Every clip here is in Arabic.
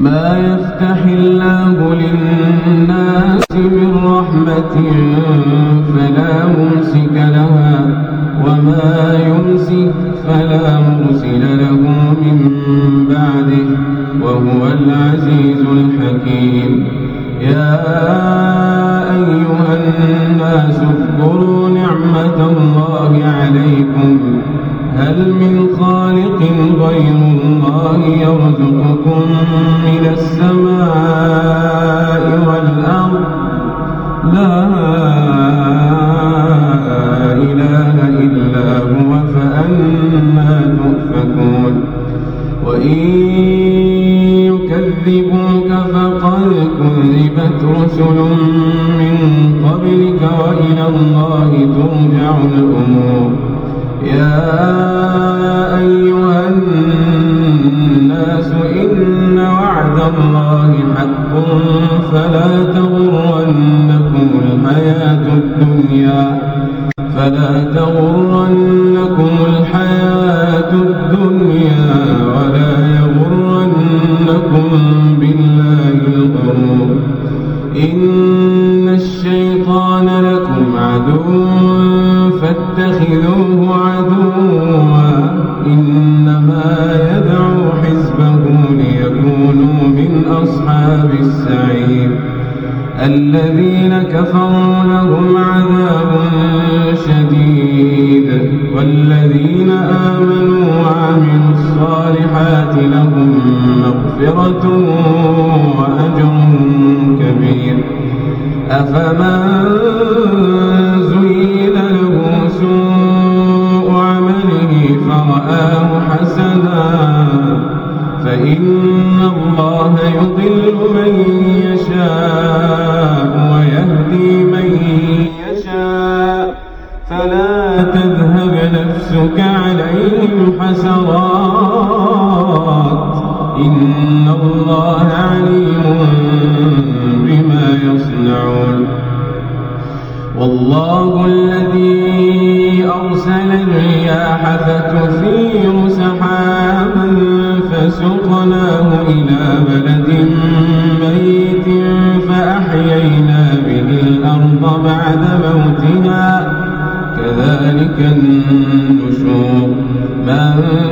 ما يفتح الله للناس من رحمة فلا يكذبوك فقد كذبت رسل من قبلك وإلى الله ترجع الأمور. يا أيها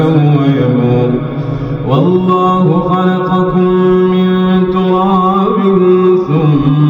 هو يبور والله خلقكم من تراب ثم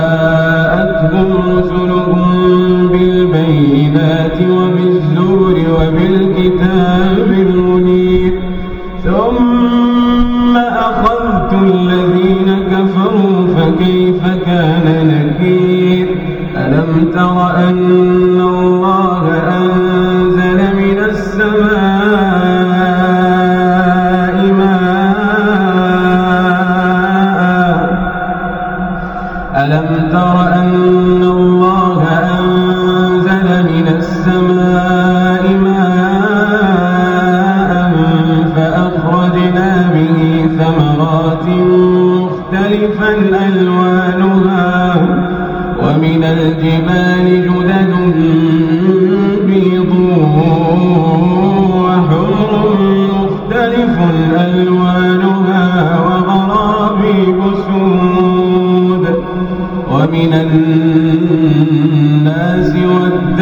الناس والدواب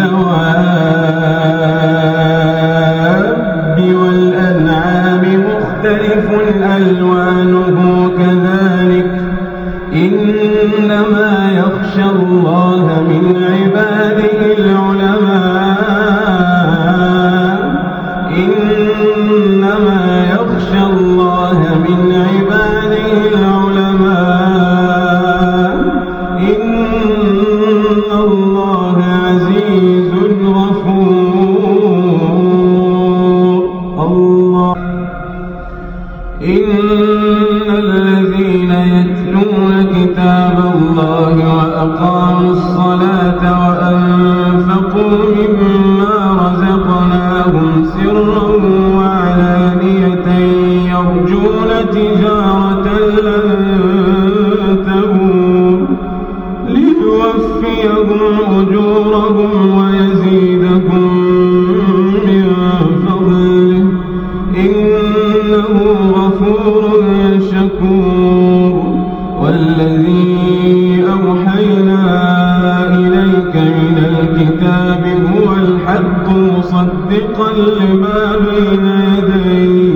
مصدقا لما بين يديه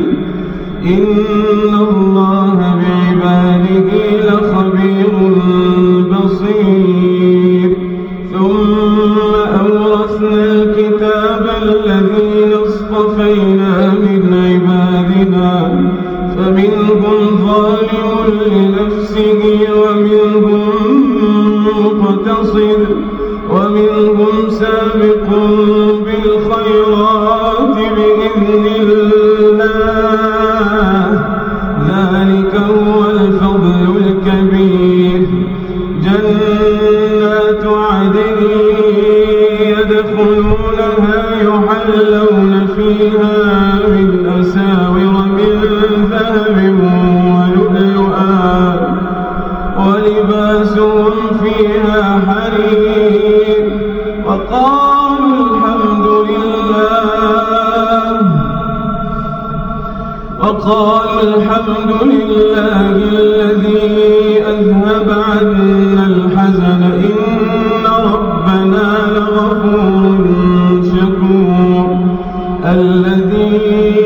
Aleluia.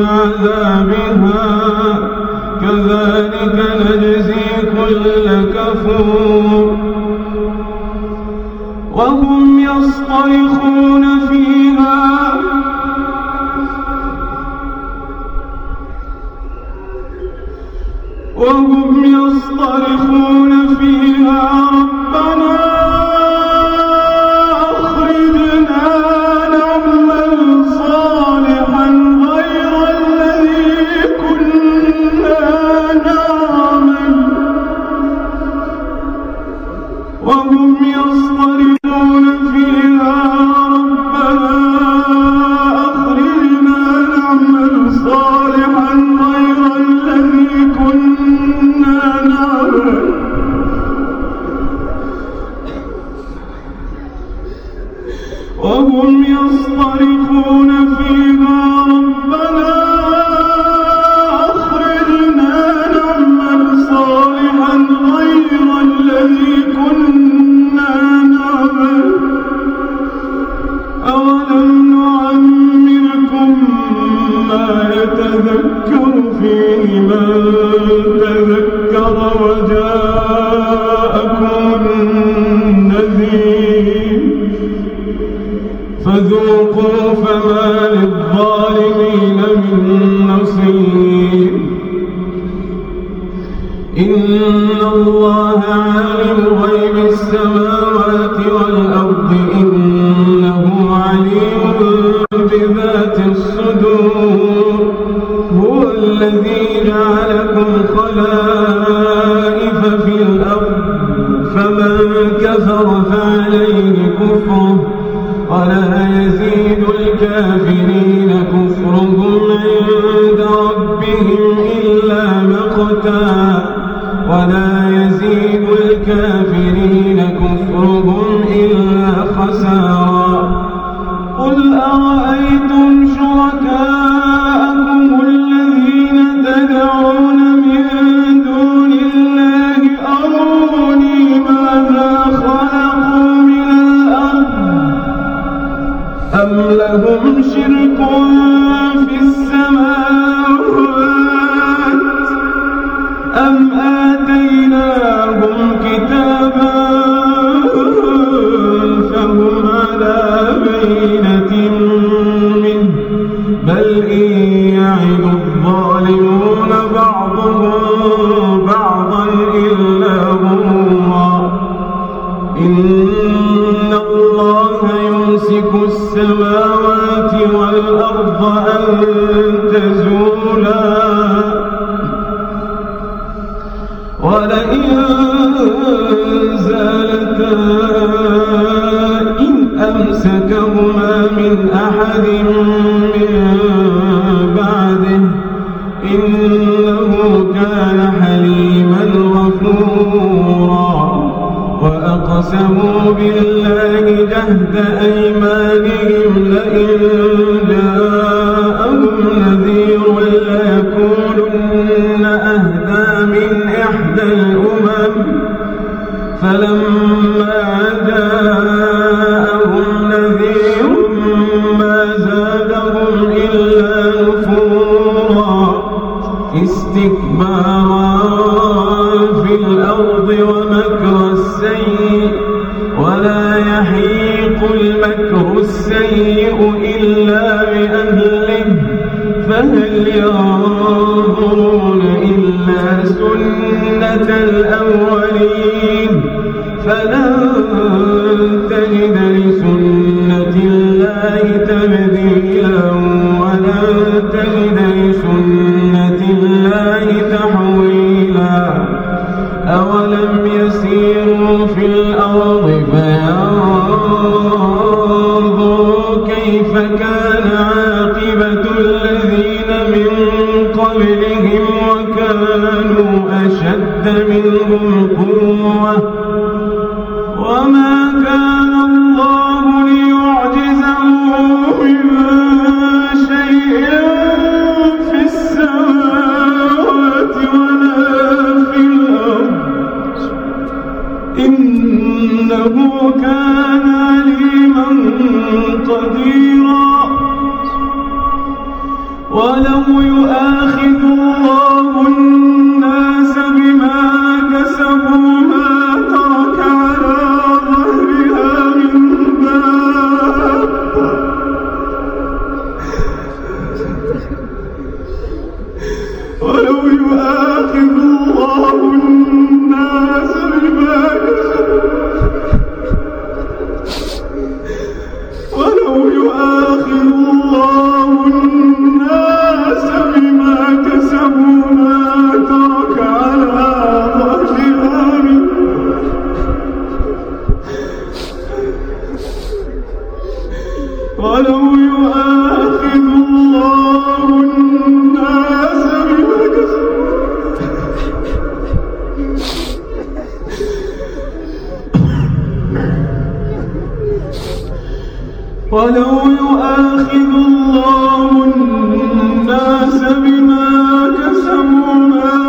عذابها كذلك نجزي كل كفور يزيد الكافرين كفرا. بعده إن قبلهم وكانوا أشد منهم قوة. وما ولو يؤاخذ الله الناس بما كسبوا ما